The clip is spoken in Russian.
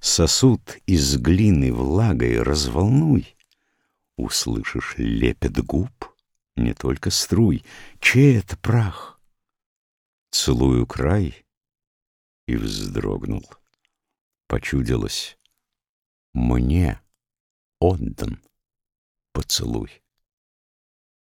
Сосуд из глины влагой разволнуй, Услышишь лепет губ, не только струй. Чей это прах? Целую край и вздрогнул. Почудилось, мне отдан поцелуй.